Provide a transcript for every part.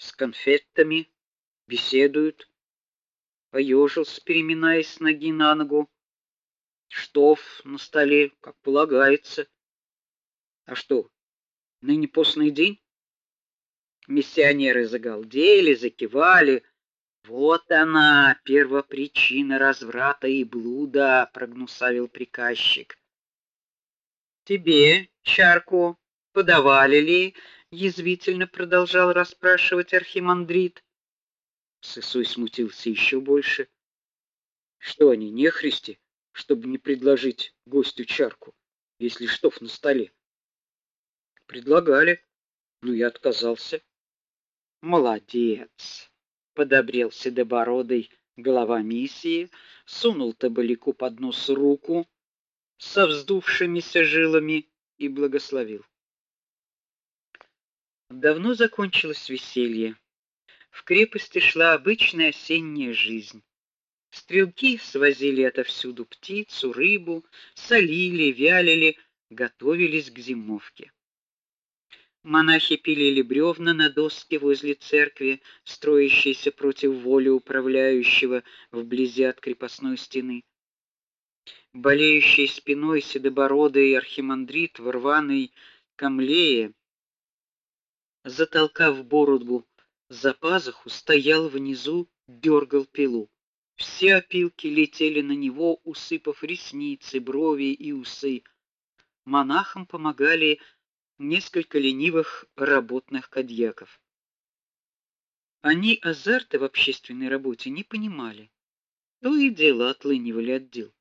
с конфетами, беседуют. Поежился, переминаясь с ноги на ногу. Штоф на столе, как полагается. А что? Ныне постный день? Миссионеры загалдели, закивали. Вот она, первопричина разврата и блуда, прогнусавил приказчик. Тебе чарку подавали ли? Язвительно продолжал расспрашивать архимандрит. Сысой смутился еще больше. Что они, не христи, чтобы не предложить гостю чарку, если штоф на столе? Предлагали, но я отказался. Молодец, подобрел седобородый глава миссии, сунул табаляку под нос руку со вздувшимися жилами и благословил. Давно закончилось веселье. В крепости шла обычная осенняя жизнь. Стрелки свозили отовсюду птицу, рыбу, солили, вялили, готовились к зимовке. Монахи пилили бревна на доске возле церкви, строящейся против воли управляющего вблизи от крепостной стены. Болеющий спиной седобородый архимандрит в рваной камлее затолкав бороду за пазуху, стоял внизу, дергал пилу. Все опилки летели на него, усыпав ресницы, брови и усы. Монахам помогали несколько ленивых работных кадьяков. Они азарта в общественной работе не понимали. То и дело отлынивали от дел.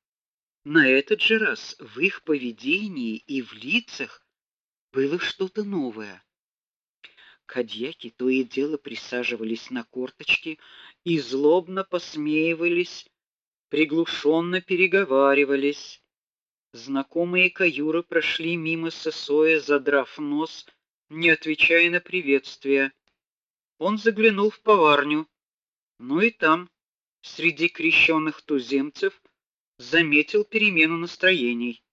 На этот же раз в их поведении и в лицах было что-то новое. Кадьяки то и дело присаживались на корточки и злобно посмеивались, приглушенно переговаривались. Знакомые каюры прошли мимо Сосоя, задрав нос, не отвечая на приветствие. Он заглянул в поварню, но и там, среди крещенных туземцев, заметил перемену настроений.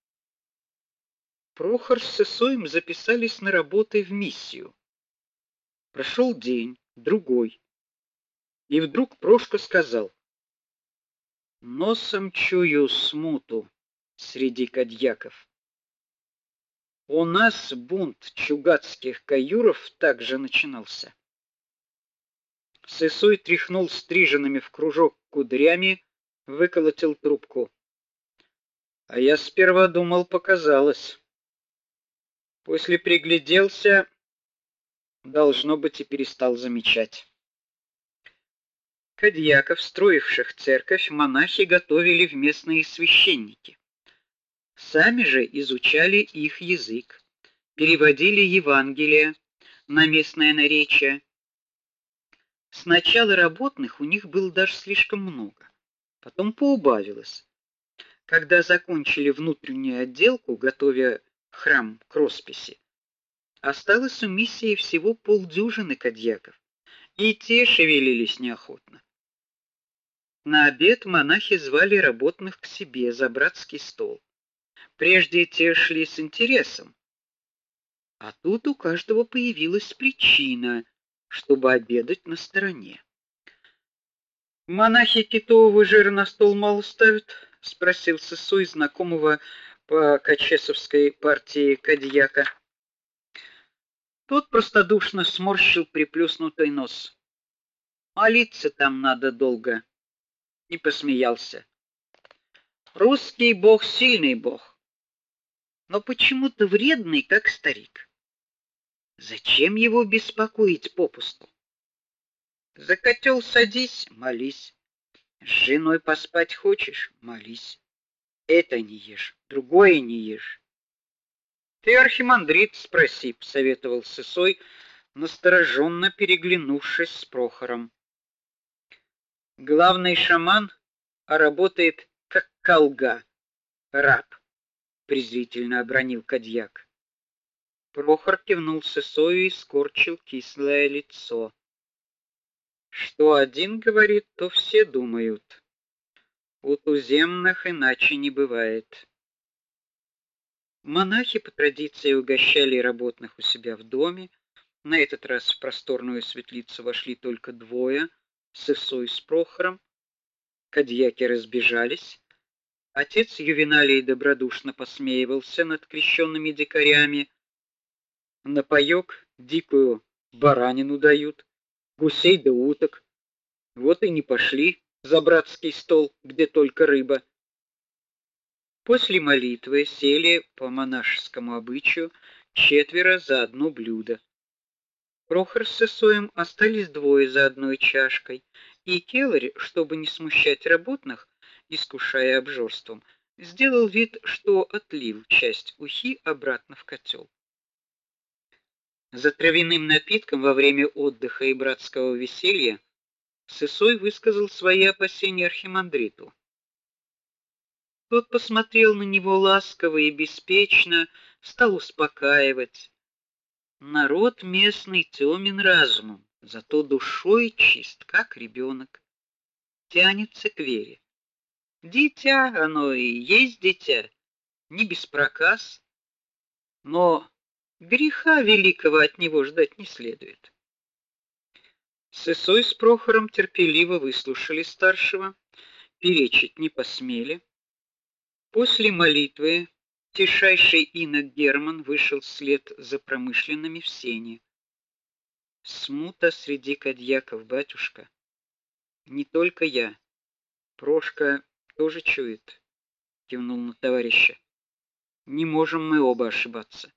Прохор с Сосоем записались на работы в миссию. Прошел день, другой. И вдруг Прошка сказал: "Носом чую смуту среди кадьяков. У нас бунт чугатских каюров также начинался". Сысой тряхнул стриженными в кружок кудрями, выколотил трубку. А я сперва думал, показалось. После пригляделся, должно быть, и перестал замечать. Кадьяков, строивших церковь, монахи готовили в местные священники. Сами же изучали их язык, переводили Евангелие на местное наречие. Сначала работных у них было даже слишком много, потом поубавилось. Когда закончили внутреннюю отделку, готовя храм к росписи, Осталось у миссии всего полдюжины кадьяков, и те шевелились неохотно. На обед монахи звали работных к себе за братский стол. Прежде те шли с интересом, а тут у каждого появилась причина, чтобы обедать на стороне. Монахи китового жира на стол мало ставят, спросил Сысой знакомого по Качесовской партии кадьяка. Тот простодушно сморщил приплюснутый нос. Молиться там надо долго. И посмеялся. Русский бог сильный бог, но почему-то вредный, как старик. Зачем его беспокоить попусту? За котел садись, молись. С женой поспать хочешь, молись. Это не ешь, другое не ешь. Ты архимандрит спроси, посоветовал Сысой, настороженно переглянувшись с Прохором. Главный шаман, а работает как колга, раб, презрительно обронил Кадьяк. Прохор кивнул Сысою и скорчил кислое лицо. Что один говорит, то все думают. У туземных иначе не бывает. Монахи по традиции угощали работных у себя в доме, На этот раз в просторную светлицу вошли только двое, Сысой с Прохором. Кадьяки разбежались. Отец Ювеналий добродушно посмеивался над крещенными дикарями. На паёк дикую баранину дают, гусей да уток. Вот и не пошли за братский стол, где только рыба. После молитвы сели по монашескому обычаю четверо за одно блюдо. Прохор с Сысоем остались двое за одной чашкой, и Келари, чтобы не смущать работных, искушая обжорством, сделал вид, что отлил часть ухи обратно в котел. За травяным напитком во время отдыха и братского веселья Сысой высказал свои опасения архимандриту. Тот посмотрел на него ласково и беспечно, стал успокаивать. Народ местный тёмен разумом, зато душой чист, как ребенок, тянется к вере. Дитя, оно и есть дитя, не без проказ, но греха великого от него ждать не следует. Сысой с Прохором терпеливо выслушали старшего, перечить не посмели. После молитвы Тишайший инок Герман вышел вслед за промышленными в сени. Смута среди кадьяков, батюшка. Не только я. Прошка тоже чует, кивнул на товарища. Не можем мы оба ошибаться.